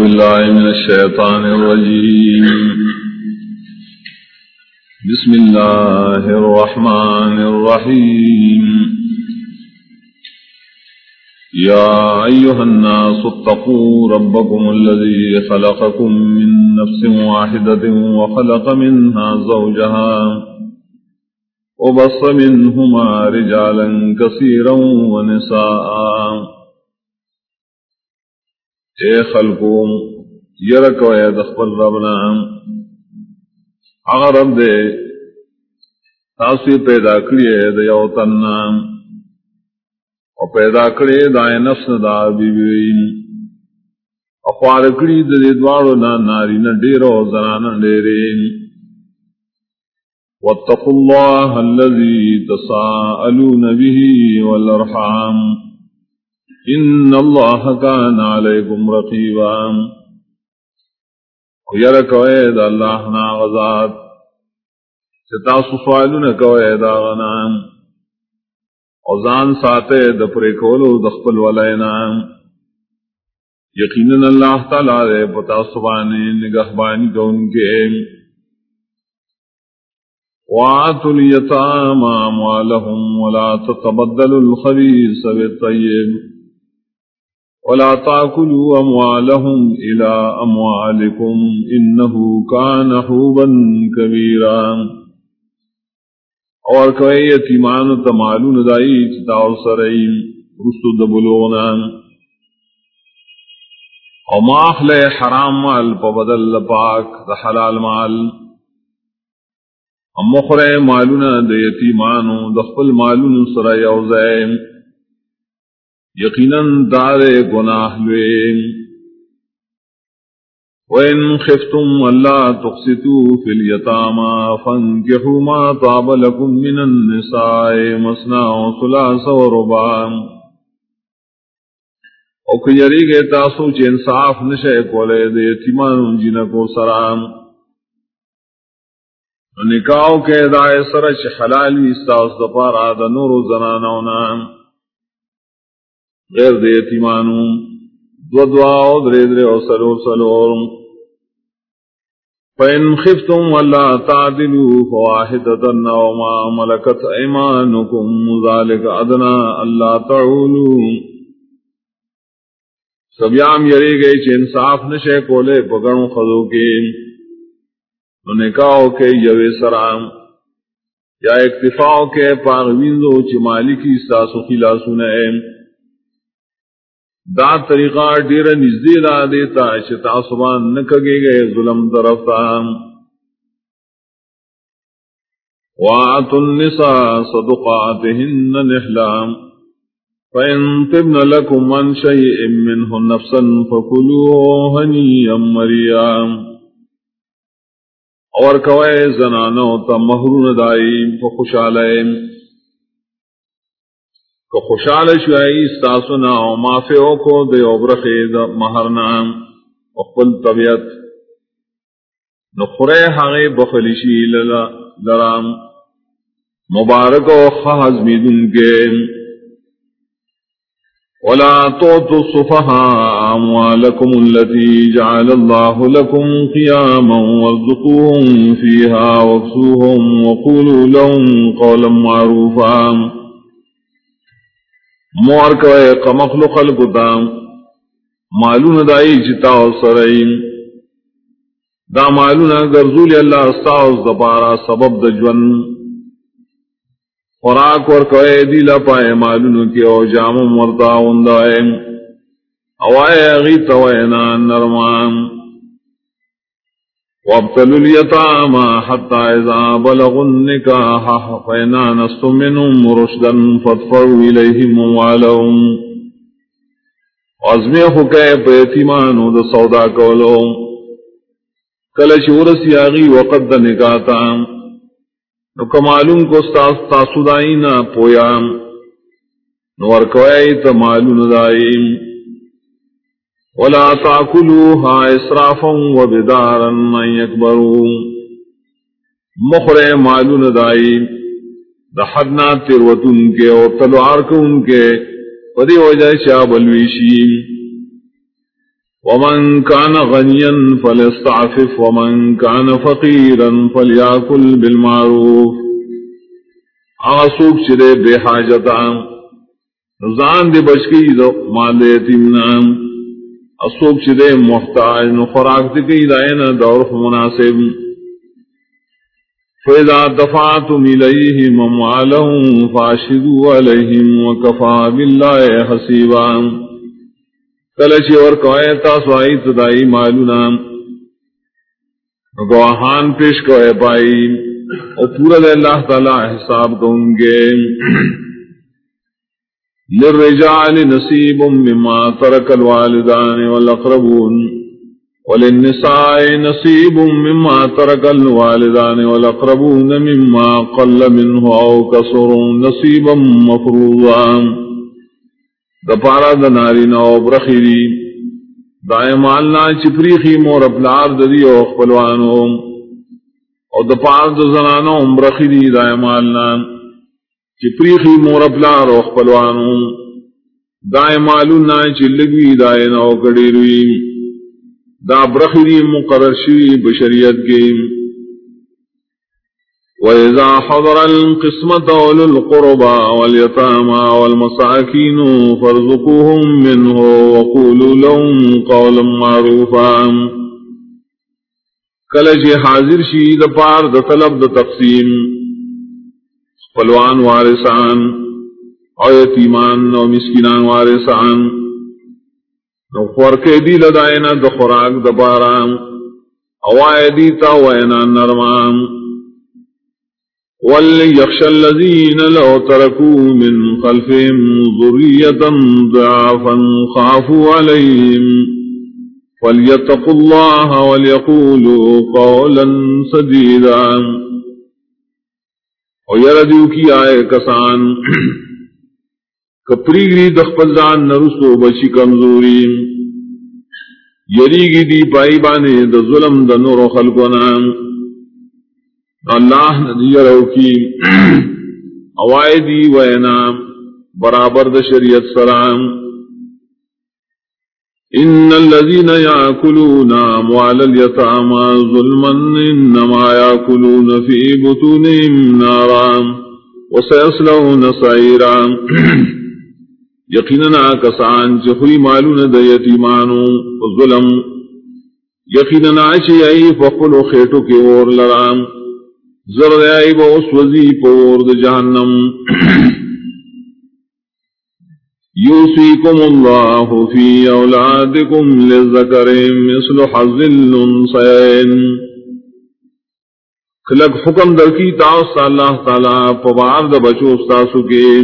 بالله من الشيطان الرجيم. بسم الله الرحمن الرحيم. يا أيها الناس اتقوا ربكم الذي خلقكم من نفس واحدة وخلق منها زوجها وبص منهما رجالا كثيرا ونساء. اے خلقوم یرک و اے دخبر ربنا اگر رب دے تاسی پیدا کریے دے یو تننا و پیدا کریے دائے نفس دا بی بی اقوار کری دے دوارو نا ناری نا دیرو زنانا دیرین واتقوا الله الذي تساءلون به والارحام۔ ان اللہ کان علیکم رقیبا ویر کوئے دا اللہ نا غزات ستاسو سوالون کوئے دا غنام اوزان ساتے دا پریکولو دخپل ولینا یقینا اللہ تعالی دے پتا سبانی نگہبانی کون کے وآتوا اليتامى أموالهم ولا تتبدلوا الخبيث بالطيب. ولا تاكلوا اموالهم الى اموالكم انه كان حوبا كبيرا. اور کوئی یتیمان تمالون دائی چتاو سرائیم رسو دبلونا او ماخ لے حرام مال پا بدل پاک دا حلال مال. ام مخرے مالون دا یتیمانو دخل مالون سرائی او زائم یقیناً دار گناہ لوین وَإِنْ خِفْتُمْ أَلَّا تُقْسِطُوا فِي الْيَتَامَى فَانكِحُوا مَا طَابَ لَكُم مِّنَ النِّسَاءِ مَثْنَىٰ وَثُلَاثَ وَرُبَاعَ۔ او کجری گے تاسو چ انصاف نشے کولے دے یتیمان جن کو سلام نکاو کے دائے سرچ حلالی استاس دپارا دا نور زنانونا غیر دے یتیمانو دو دعا او درے درے او سلور سلور فَإِنْ خِفْتُمْ وَلَا تَعْدِلُوا فَوَاحِدَةً أَوْ مَا مَلَكَتْ أَيْمَانُكُمْ ذَلِكَ أَدْنَى أَلَّا تَعُولُوا۔ سبیام یری گئی چھ انصاف نشے کولے پگڑوں خضو کے۔ نکاو کے یوے سرام۔ یا اکتفاو کے پاغوینزو چھ مالکی ساسو خلاسو نئے دا طریقہ ڈیر نزدی لا دیتا چتا سبان نکگے گئے ظلم طرفتا۔ وآت النساء صدقاتهن نحلام فإن طبن لكم من شيء منه نفسا فكلوه هنيا مريا۔ اور کوئے زنانو تا مہرون دائی فخوش علیم کو خوشحال شائی استاسنا او مافعو کو دے عبرخی مہرنا اقبل طبیعت. نخرے حقی بخلیشی لرام. مبارک و خحز میدن کے ولا توتوا الصفهاء أموالكم التي جعل الله لكم قياما وارزقوهم فيها واكسوهم وقولوا لهم قولا معروفا. مور کوئے کمخلو خلق دام معلوم دائی جتا و سرائیم. دا معلوم گرزول اللہ استاؤز دپارا سبب دجون خوراک اور کوئے دی لپائے معلوم کی او جام مرتا اندائے اوائے اغیت وینا نرمان. وابتلوا اليتامى حتى إذا بلغوا النكاح فإن آنستم منهم رشدا فادفعوا إليهم أموالهم وازمیخو کئے پہ دا سودا کولو کلچ ورسی آغی وقت دا نکاتا نو کمالون کو ستاس تاسو دائینا پویا نو ورکوائی تا معلوم دائیم ولا تاكلوها اسرافا وبدارا، من يكبروا. مخر مالون دائی، دحدنا تروتن کے اور تلوار کو ان کے، پدی وجہ شاہ بلویشی. ومن كان غنيا فليستعفف، ومن كان فقيرا فليأكل بالمعروف. آسوک چرے بے حاجتا زان دے بچکی دو مال یتیمنا اسوک چرے محتاج نو خوراک دی دکی دائنا دورف مناسب. فإذا دفعتم إليهم أموالهم فاشدوا عليهم وكفى بالله حسيبا. کلچی اور کوئے تاسو تدائی معلونا گواہان پیش کوئے پائی اور پورا دے اللہ تعالی حساب دوں گے للرجال نصیب مما ترک الوالدان والاقربون وللنساء نصیب مما ترک الوالدان والاقربون مما قل منه او کسر نصیبا مفروضا. دپارا د ناری نو برخیری دائے مالنا چپریخی مور اپلار ددی او خپلوانو. او دپار د زنانو برخیری دائے مالنا چپریخی مور اپلار او خپلوانو. دائے مالونا چلگوی دائے نو کڑیروی دا برخیری مقرر شوی بشریت گیم. وإذا حضر القسمة أولو القربى واليتامى والمساكين فارزقوهم منه وقولوا لهم قولا معروفا. کلج حاضر شی د پار د طلب د تقسیم. فلوان وارثان او یتیمان او مسکینان وارثان. نو خورکے دی لدائنا د خوراک د باران، اوائے دیتا وینا نرمان. وليخشى الذين لو تركوا من خلفهم ذرية ضعافا خافوا عليهم. فليتقوا الله وليقولوا قولا سديدا. او ويردوا كي آئے کسان کپری کپریگری دخپزان نرسو بچی کمزوری۔ یریگی دی پائی بانے د ظلم د نور و خلقنان اللہ ندی روکی اوائدی وینا برابر د شریعت سلام۔ ان الذين ياكلون اموال اليتامى ظلما انما ياكلون في بطونهم نارا وسيصلون سعيرا. یقینا کسان جخری مالون د یتیمانو ظلم. یقینا چی ای فقل خیٹو کی اور لرام زرد آئی با اس وزی پورد جہنم یوسیکم اللہ فی اولادکم لذکر مثل حظ الانسین کلک حکم در کی تاس اللہ تعالی پوار دا بچو استاسو کے.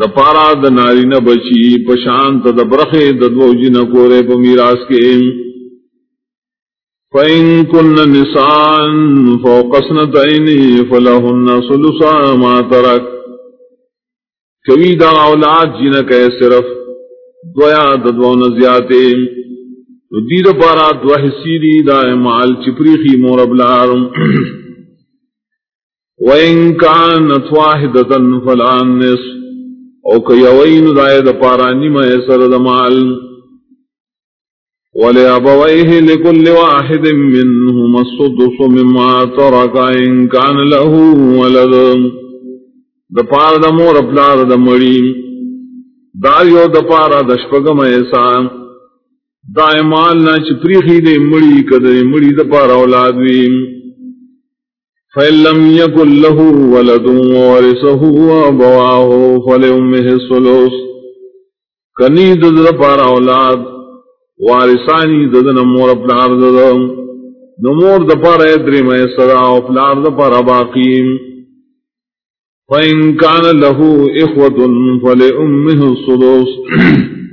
دا پارا دا ناری نہ بچی پشانت دا برخے دا دو جن کورے پا میراس کے. فإن كن نساء فوق سنتين فلهن ثلثا ما ترك. کبھی دا اولاد جی جنہ کہ صرف دویا ددوان زیاتے تو دید پارا دو حسی دی دا مال چپریخی موربلار وَإِن كَانَتْ وَاحِدَةً فَلَا النِّصْفُ او کہ یوین دا پارا نیم سر دمال ولأبويه لكل واحد منهم السدس مما ترك إن كان له ولد۔ دپار دا مور اپلار دا مڑی داریو دپار دا شپگم ایسان دا ایمال نا چپریخی دے مڑی کدے مڑی دپار اولادوی فَإِن لَّمْ يَكُن لَّهُ وَلَدٌ وَوَرِثَهُ أَبَوَاهُ فَلِأُمِّهِ الثُّلُثُ. کنی دد دپار اولاد، وارثانی ددن مور پلار ددم نمور دپار ادری میں صدا و پلار دپار باقیم فإن كان له إخوة فلأمه الصدوس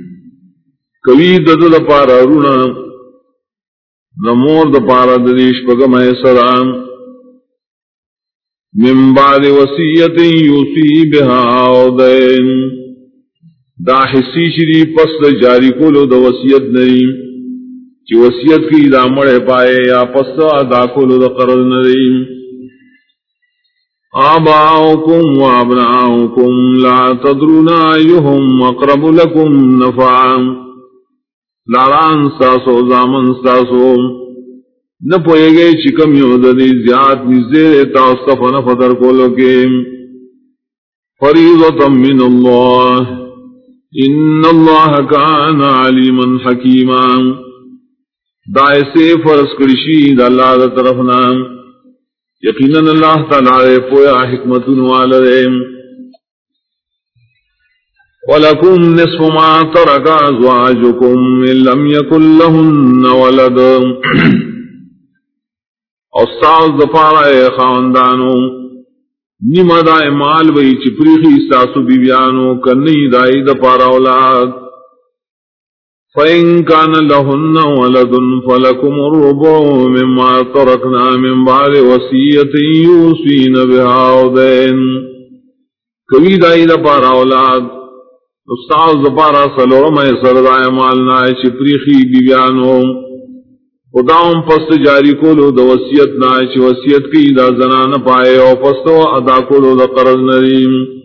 کوي د د لپاره رونه د مور د پاره د دیش پګم سلام من بعد وصیت یوسی بها او دا حسی شری پس دا جاری کولو دا وسیعت نریم چی وسیعت کی دا مڑے پائے یا پس دا کولو دا قرض نریم آباؤکم و ابناؤکم لا تدرون آئیہم اقرب لکم نفعا لاران ساسو، زامن ساسو، نہ پوئے گئے چکم یودنی زیاد نزدے تاستف نفتر کولو کے فریضتا من اللہ۔ ان اللہ کان علیما حکیما۔ دائے سے فرس کرشی دا اللہ دا طرفنا۔ یقینا اللہ تعالی پویا حکمت والدے ولكم نصف ما ترك أزواجكم إن لم يكن لهن ولد۔ أستاذ دفارة خاندانو نما دائے مال بئی چپریخی ساسو بیبیانو کنی دائی دپارا اولاد۔ فَإِن كَانَ لَهُنَّ وَلَدٌ فَلَكُمُ الرُّبُعُ مِمَّا تَرَكْنَا مِن بَعْدِ وَصِيَّةٍ يُوصِينَ بِهَا أَوْ دَيْنٍ کبھی دائی دپارا اولاد، استاذ دپارا سلورم سردائے مالنا چپریخی بیبیانو خداؤں پست جاری کولو دا وسیعت نا چی وسیعت کی دا زنان پائے او پست و ادا کولو دا قرض نریم۔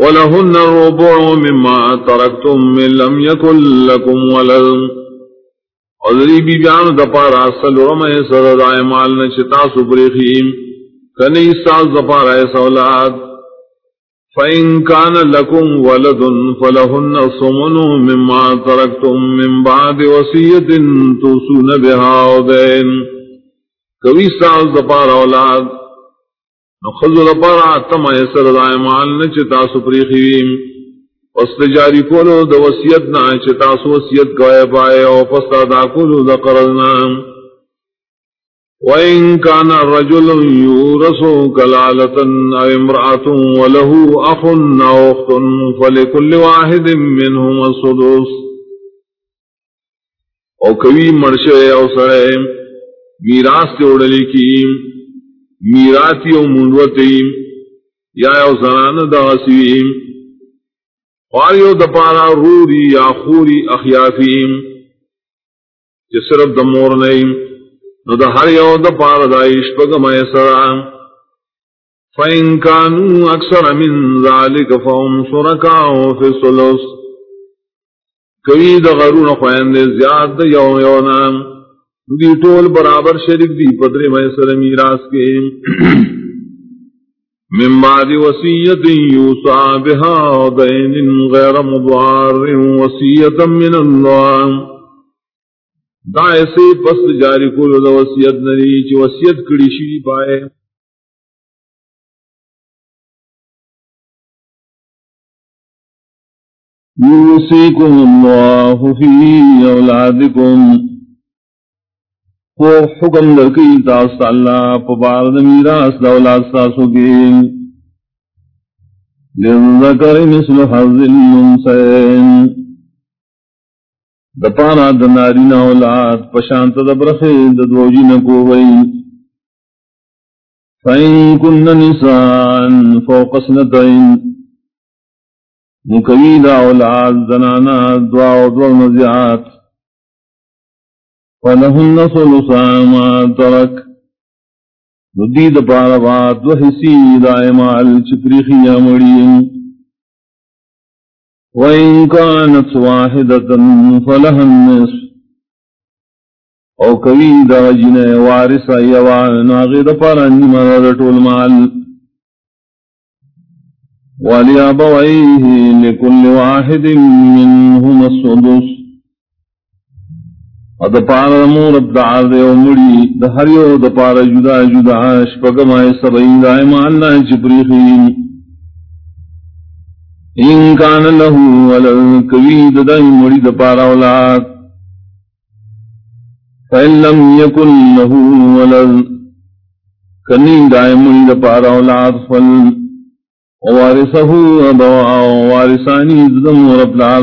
ولہن الربع مما ترکتم من لم یکن لکم ولد. حضری بی بیان دا پارا رمے سر دائے مالنا چتا سپریخیم کنی ساز دا پارا سولاد. فَإِن كَانَ لَكُمْ وَلَدٌ فَلَهُنَّ صُمُنُ مِمَّا تَرَكْتُم مِّن بَعْدِ وَصِيَّةٍ تُوصُونَ بِهَا أَوْ دَيْنٍ کوي ساز د اولاد نو خذ د پار اتم ایسر دای مال نه تاسو پری پس جاری کولو د وصیت نه چې تاسو وصیت کوي پای او پس دا کولو د قرض وَإِن كَانَ الرَّجُلُ يُورَثُ كَلَالَةً أَوْ امْرَأَةٌ وَلَهُ أَخٌ أَوْ أُخْتٌ فَلِكُلِّ وَاحِدٍ مِّنْهُمَا السُّدُسُ. او کوي مرشه او سره میراث ته وړلې کی میراثي او مونوتي یا او زنان د اسوي او یو د پارا روري یا خوري اخیافي چې صرف د مور نو دا ہر یو دا پار دا اشپگ میسرا فَإِن كَانُوا أَكْثَرَ مِن ذَلِكَ فَهُمْ شُرَكَاءُ فِي الثُّلُثِ کوي د غرون خويندې زیات د یو یو نام. دی ټول برابر شریک دی پدری مې سره میراث کې من بعد وصیت یوصى بها دین غیر مضار وصیت من الله دا ایسے پس جاری کولو دا وسیعت نری، چی وسیعت کڑی شوی پائے۔ یوسیکم اللہ فی اولادکم۔ کو حکم درکی تاست اللہ پبارد میراس دا اولاد ساسو کے لذکر مثل حظ المنسین. دپانا دناری نا اولاد پشانت دبرخی ددوجی نکو وئی فین کن نسان فوق سنتین. نکوی دا اولاد زنانا دعا و دعا نزیات فلہن سلسا ما ترک ندید پارا بات وحسی دا امال چپریخی وَإِن كَانَتْ وَاحِدَةً فَلَهَا النِّصْفُ او کوي دا جنې وارث ایوان ناغه د پاره نیمه د ټول مال. ولأبويه لكل واحد منهما السدس. او د مور د عار او مړي د هر یو د پاره جدا جدا شپږمای سبعین دایمان نه جبريخین ان کان له کوي د دای مړي د پارا اولاد۔ فإن لم يكن له ولد د پارا اولاد فل۔ وارثه ابوا وارثانی د مور پلار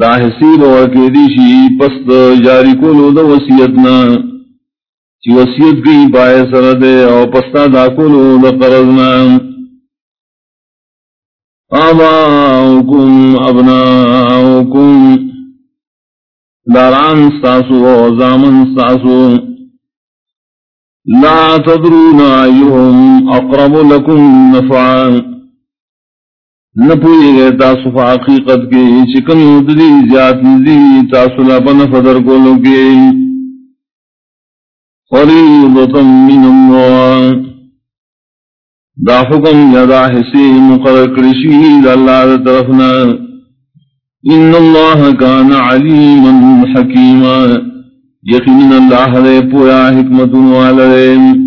دا حسیب ورکی دیشی پست جاری کولو دا وسیعتنا چی وسیعت کی پائے سردے او پستا دا کولو دا قرضنا. آباؤکم، ابناؤکم. داران ستاسو و زامن ستاسو لا تدرون ایهم اقرب لکم نفعان نہ پوئے گئے تاسو فا حقیقت کے چکم ادری زیاد نزی تاسو لپن فدر کو لگے فریضتم من اللہ دا حکم یدا حسی مقرر کرشی اللہ دا طرفنا۔ ان اللہ کان علیما حکیما۔ یقین اللہ دے پویا حکمت والدین